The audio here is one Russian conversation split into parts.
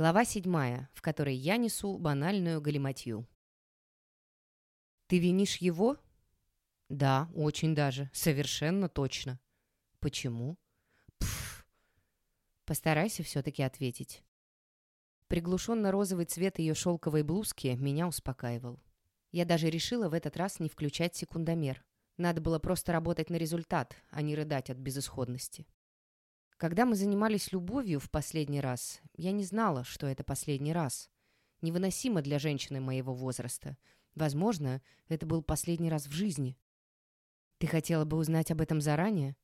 Глава седьмая, в которой я несу банальную галиматью. «Ты винишь его?» «Да, очень даже. Совершенно точно». «Почему?» «Пф». Постарайся все-таки ответить. Приглушенно-розовый цвет ее шелковой блузки меня успокаивал. Я даже решила в этот раз не включать секундомер. Надо было просто работать на результат, а не рыдать от безысходности. Когда мы занимались любовью в последний раз, я не знала, что это последний раз. Невыносимо для женщины моего возраста. Возможно, это был последний раз в жизни. Ты хотела бы узнать об этом заранее?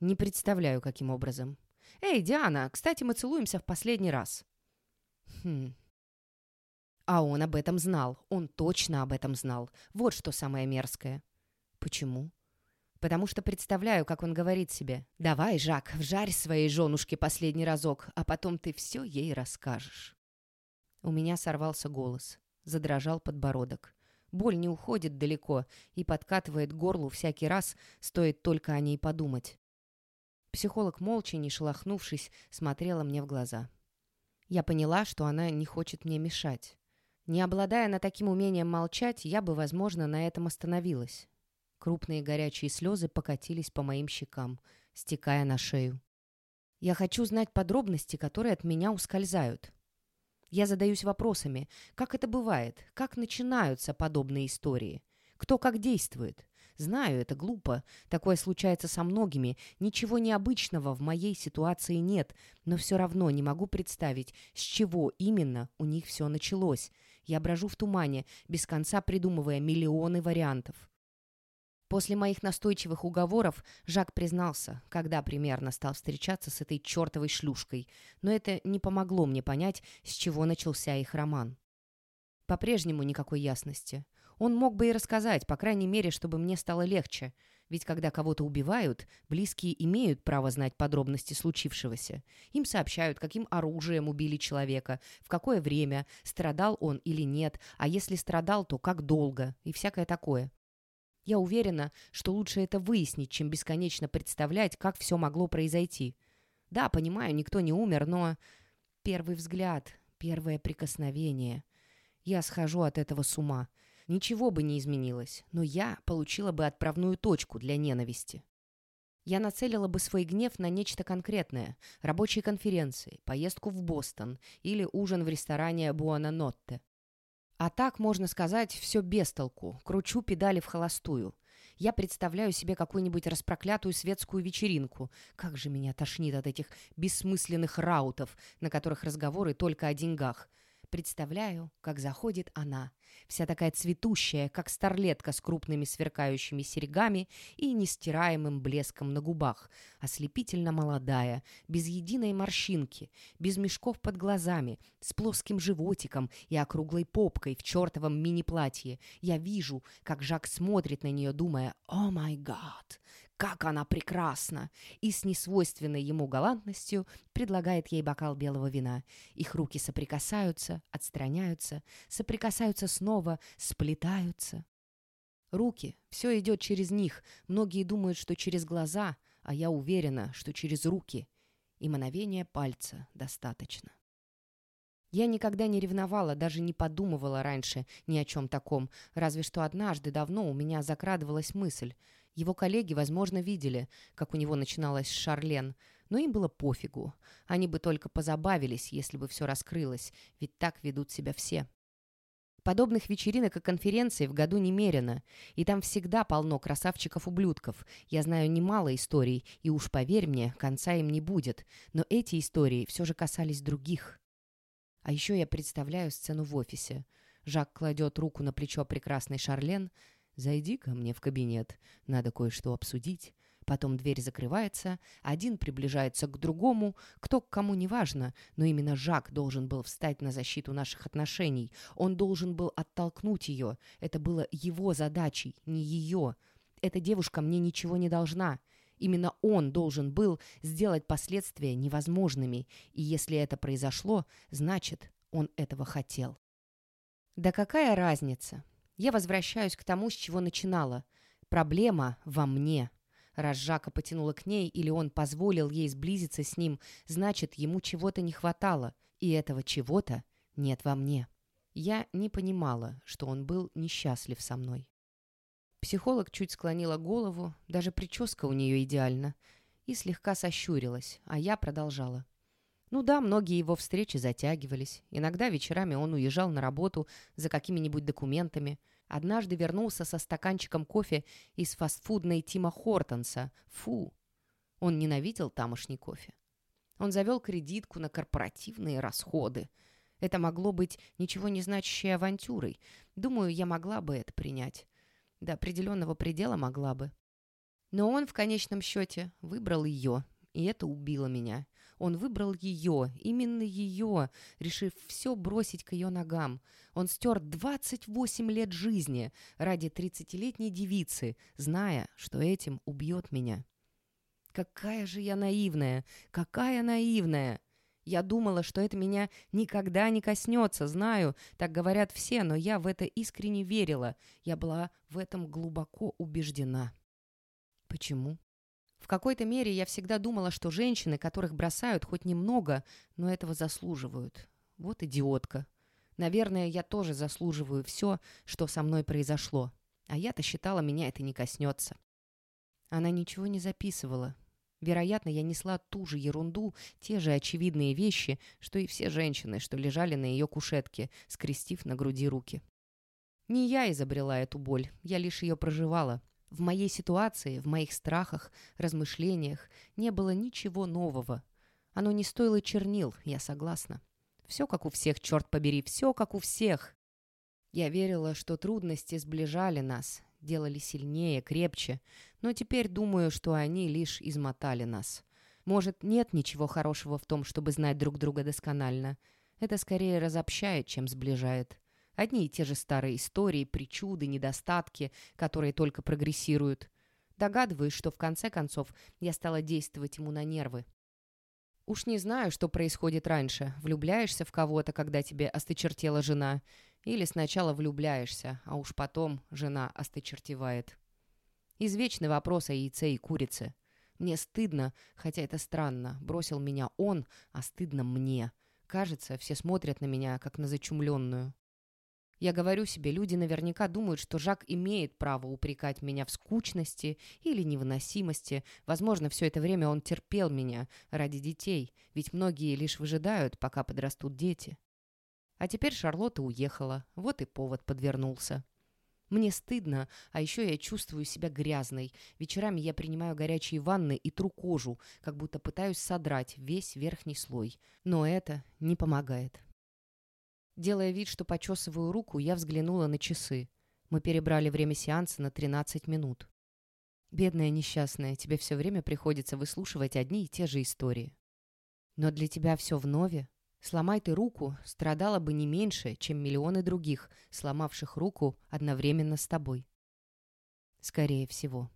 Не представляю, каким образом. Эй, Диана, кстати, мы целуемся в последний раз. Хм. А он об этом знал. Он точно об этом знал. Вот что самое мерзкое. Почему? Потому что представляю, как он говорит себе «Давай, Жак, вжарь своей женушке последний разок, а потом ты все ей расскажешь». У меня сорвался голос, задрожал подбородок. Боль не уходит далеко и подкатывает горлу всякий раз, стоит только о ней подумать. Психолог, молча, не шелохнувшись, смотрела мне в глаза. Я поняла, что она не хочет мне мешать. Не обладая на таким умением молчать, я бы, возможно, на этом остановилась. Крупные горячие слезы покатились по моим щекам, стекая на шею. Я хочу знать подробности, которые от меня ускользают. Я задаюсь вопросами, как это бывает, как начинаются подобные истории, кто как действует. Знаю, это глупо, такое случается со многими, ничего необычного в моей ситуации нет, но все равно не могу представить, с чего именно у них все началось. Я брожу в тумане, без конца придумывая миллионы вариантов. После моих настойчивых уговоров Жак признался, когда примерно стал встречаться с этой чертовой шлюшкой, но это не помогло мне понять, с чего начался их роман. По-прежнему никакой ясности. Он мог бы и рассказать, по крайней мере, чтобы мне стало легче. Ведь когда кого-то убивают, близкие имеют право знать подробности случившегося. Им сообщают, каким оружием убили человека, в какое время, страдал он или нет, а если страдал, то как долго и всякое такое. Я уверена, что лучше это выяснить, чем бесконечно представлять, как все могло произойти. Да, понимаю, никто не умер, но... Первый взгляд, первое прикосновение. Я схожу от этого с ума. Ничего бы не изменилось, но я получила бы отправную точку для ненависти. Я нацелила бы свой гнев на нечто конкретное – рабочие конференции, поездку в Бостон или ужин в ресторане Буана Нотте. А так, можно сказать, все без толку. Кручу педали в холостую. Я представляю себе какую-нибудь распроклятую светскую вечеринку. Как же меня тошнит от этих бессмысленных раутов, на которых разговоры только о деньгах. Представляю, как заходит она, вся такая цветущая, как старлетка с крупными сверкающими серьгами и нестираемым блеском на губах, ослепительно молодая, без единой морщинки, без мешков под глазами, с плоским животиком и округлой попкой в чертовом мини-платье. Я вижу, как Жак смотрит на нее, думая «О май гад! Как она прекрасна!» и с несвойственной ему галантностью предлагает ей бокал белого вина. Их руки соприкасаются, отстраняются, соприкасаются снова, сплетаются. Руки, все идет через них. Многие думают, что через глаза, а я уверена, что через руки. И мановения пальца достаточно. Я никогда не ревновала, даже не подумывала раньше ни о чем таком, разве что однажды давно у меня закрадывалась мысль — его коллеги, возможно, видели, как у него начиналось с Шарлен, но им было пофигу. Они бы только позабавились, если бы все раскрылось, ведь так ведут себя все. Подобных вечеринок и конференций в году немерено, и там всегда полно красавчиков-ублюдков. Я знаю немало историй, и уж поверь мне, конца им не будет, но эти истории все же касались других. А еще я представляю сцену в офисе. Жак кладет руку на плечо прекрасной Шарлен, «Зайди ко мне в кабинет, надо кое-что обсудить». Потом дверь закрывается, один приближается к другому, кто к кому не важно, но именно Жак должен был встать на защиту наших отношений. Он должен был оттолкнуть ее. Это было его задачей, не ее. Эта девушка мне ничего не должна. Именно он должен был сделать последствия невозможными, и если это произошло, значит, он этого хотел. Да какая разница? Я возвращаюсь к тому, с чего начинала. Проблема во мне. Раз Жака потянула к ней или он позволил ей сблизиться с ним, значит, ему чего-то не хватало. И этого чего-то нет во мне. Я не понимала, что он был несчастлив со мной. Психолог чуть склонила голову, даже прическа у нее идеальна, и слегка сощурилась, а я продолжала. Ну да, многие его встречи затягивались. Иногда вечерами он уезжал на работу за какими-нибудь документами. Однажды вернулся со стаканчиком кофе из фастфудной Тима Хортонса. Фу! Он ненавидел тамошний кофе. Он завел кредитку на корпоративные расходы. Это могло быть ничего не значащей авантюрой. Думаю, я могла бы это принять. До определенного предела могла бы. Но он в конечном счете выбрал ее, и это убило меня. Он выбрал ее, именно ее, решив все бросить к ее ногам. Он стер 28 лет жизни ради 30-летней девицы, зная, что этим убьет меня. Какая же я наивная! Какая наивная! Я думала, что это меня никогда не коснется, знаю, так говорят все, но я в это искренне верила. Я была в этом глубоко убеждена. Почему? В какой-то мере я всегда думала, что женщины, которых бросают хоть немного, но этого заслуживают. Вот идиотка. Наверное, я тоже заслуживаю все, что со мной произошло. А я-то считала, меня это не коснется. Она ничего не записывала. Вероятно, я несла ту же ерунду, те же очевидные вещи, что и все женщины, что лежали на ее кушетке, скрестив на груди руки. Не я изобрела эту боль, я лишь ее проживала. В моей ситуации, в моих страхах, размышлениях не было ничего нового. Оно не стоило чернил, я согласна. Все как у всех, черт побери, все как у всех. Я верила, что трудности сближали нас, делали сильнее, крепче, но теперь думаю, что они лишь измотали нас. Может, нет ничего хорошего в том, чтобы знать друг друга досконально. Это скорее разобщает, чем сближает. Одни и те же старые истории, причуды, недостатки, которые только прогрессируют. Догадываюсь, что в конце концов я стала действовать ему на нервы. Уж не знаю, что происходит раньше. Влюбляешься в кого-то, когда тебе осточертела жена, или сначала влюбляешься, а уж потом жена осточертевает. Извечный вопрос о яйце и курице. Мне стыдно, хотя это странно. Бросил меня он, а стыдно мне. Кажется, все смотрят на меня, как на зачумленную. Я говорю себе, люди наверняка думают, что Жак имеет право упрекать меня в скучности или невыносимости. Возможно, все это время он терпел меня ради детей, ведь многие лишь выжидают, пока подрастут дети. А теперь Шарлотта уехала, вот и повод подвернулся. Мне стыдно, а еще я чувствую себя грязной. Вечерами я принимаю горячие ванны и тру кожу, как будто пытаюсь содрать весь верхний слой. Но это не помогает. Делая вид, что почесываю руку, я взглянула на часы. Мы перебрали время сеанса на 13 минут. Бедная несчастная, тебе все время приходится выслушивать одни и те же истории. Но для тебя все вновь. Сломай ты руку, страдала бы не меньше, чем миллионы других, сломавших руку одновременно с тобой. Скорее всего.